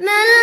من